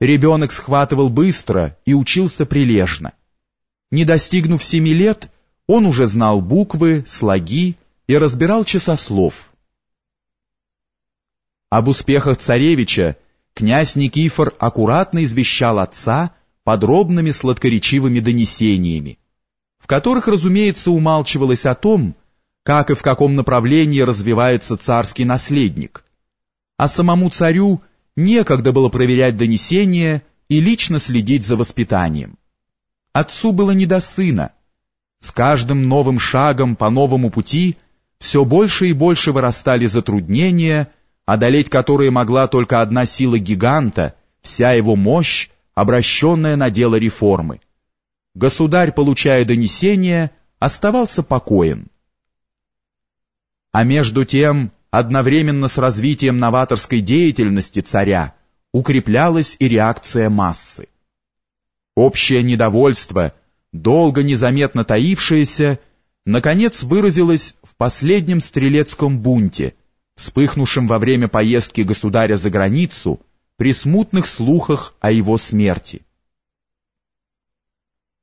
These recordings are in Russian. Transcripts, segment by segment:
Ребенок схватывал быстро и учился прилежно. Не достигнув семи лет, он уже знал буквы, слоги и разбирал часослов. Об успехах царевича князь Никифор аккуратно извещал отца подробными сладкоречивыми донесениями, в которых, разумеется, умалчивалось о том, как и в каком направлении развивается царский наследник, а самому царю – некогда было проверять донесения и лично следить за воспитанием. Отцу было не до сына. С каждым новым шагом по новому пути все больше и больше вырастали затруднения, одолеть которые могла только одна сила гиганта, вся его мощь, обращенная на дело реформы. Государь, получая донесения, оставался покоен. А между тем Одновременно с развитием новаторской деятельности царя укреплялась и реакция массы. Общее недовольство, долго незаметно таившееся, наконец выразилось в последнем стрелецком бунте, вспыхнувшем во время поездки государя за границу при смутных слухах о его смерти.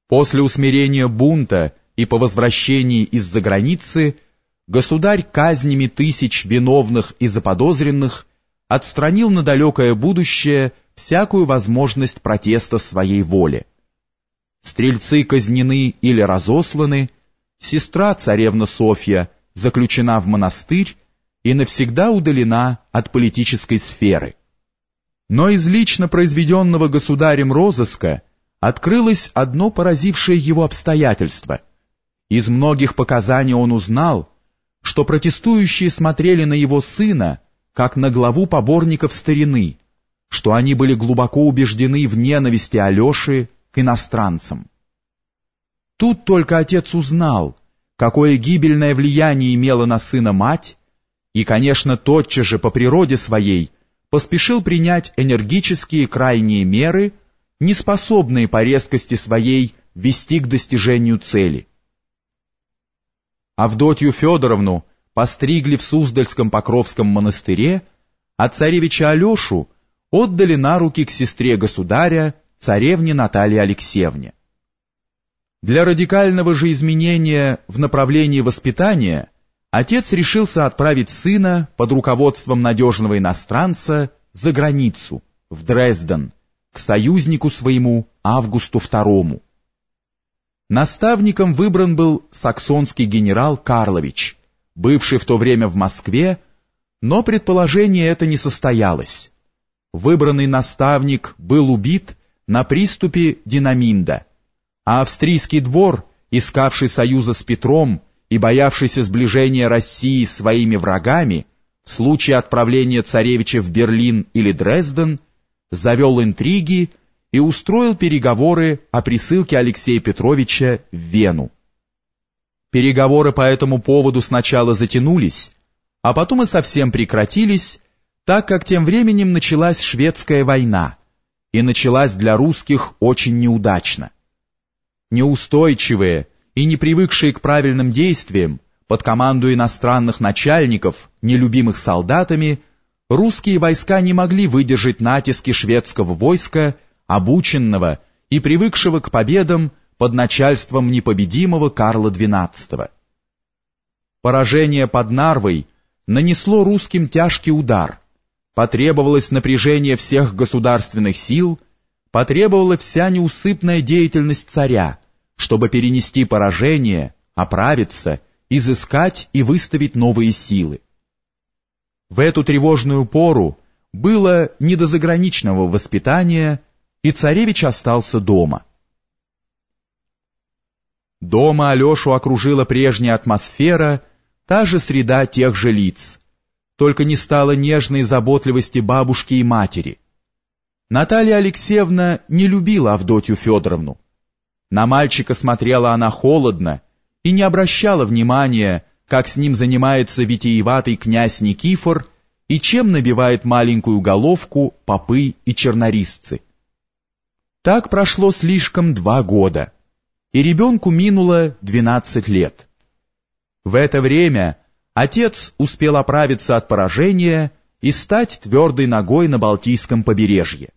После усмирения бунта и по возвращении из-за границы – государь казнями тысяч виновных и заподозренных отстранил на далекое будущее всякую возможность протеста своей воле. Стрельцы казнены или разосланы, сестра царевна Софья заключена в монастырь и навсегда удалена от политической сферы. Но из лично произведенного государем розыска открылось одно поразившее его обстоятельство. Из многих показаний он узнал, что протестующие смотрели на его сына, как на главу поборников старины, что они были глубоко убеждены в ненависти Алеши к иностранцам. Тут только отец узнал, какое гибельное влияние имела на сына мать, и, конечно, тотчас же по природе своей поспешил принять энергические крайние меры, неспособные по резкости своей вести к достижению цели. Авдотью Федоровну постригли в Суздальском Покровском монастыре, а царевича Алешу отдали на руки к сестре государя, царевне Наталье Алексеевне. Для радикального же изменения в направлении воспитания отец решился отправить сына под руководством надежного иностранца за границу, в Дрезден, к союзнику своему Августу II. Наставником выбран был саксонский генерал Карлович, бывший в то время в Москве, но предположение это не состоялось. Выбранный наставник был убит на приступе Динаминда, а австрийский двор, искавший союза с Петром и боявшийся сближения России своими врагами, в случае отправления царевича в Берлин или Дрезден, завел интриги и устроил переговоры о присылке Алексея Петровича в Вену. Переговоры по этому поводу сначала затянулись, а потом и совсем прекратились, так как тем временем началась шведская война, и началась для русских очень неудачно. Неустойчивые и не привыкшие к правильным действиям, под команду иностранных начальников, нелюбимых солдатами, русские войска не могли выдержать натиски шведского войска обученного и привыкшего к победам под начальством непобедимого Карла XII. Поражение под Нарвой нанесло русским тяжкий удар, потребовалось напряжение всех государственных сил, потребовала вся неусыпная деятельность царя, чтобы перенести поражение, оправиться, изыскать и выставить новые силы. В эту тревожную пору было не до заграничного воспитания и царевич остался дома. Дома Алешу окружила прежняя атмосфера, та же среда тех же лиц, только не стало нежной заботливости бабушки и матери. Наталья Алексеевна не любила Авдотью Федоровну. На мальчика смотрела она холодно и не обращала внимания, как с ним занимается витиеватый князь Никифор и чем набивает маленькую головку попы и чернорисцы. Так прошло слишком два года, и ребенку минуло 12 лет. В это время отец успел оправиться от поражения и стать твердой ногой на Балтийском побережье.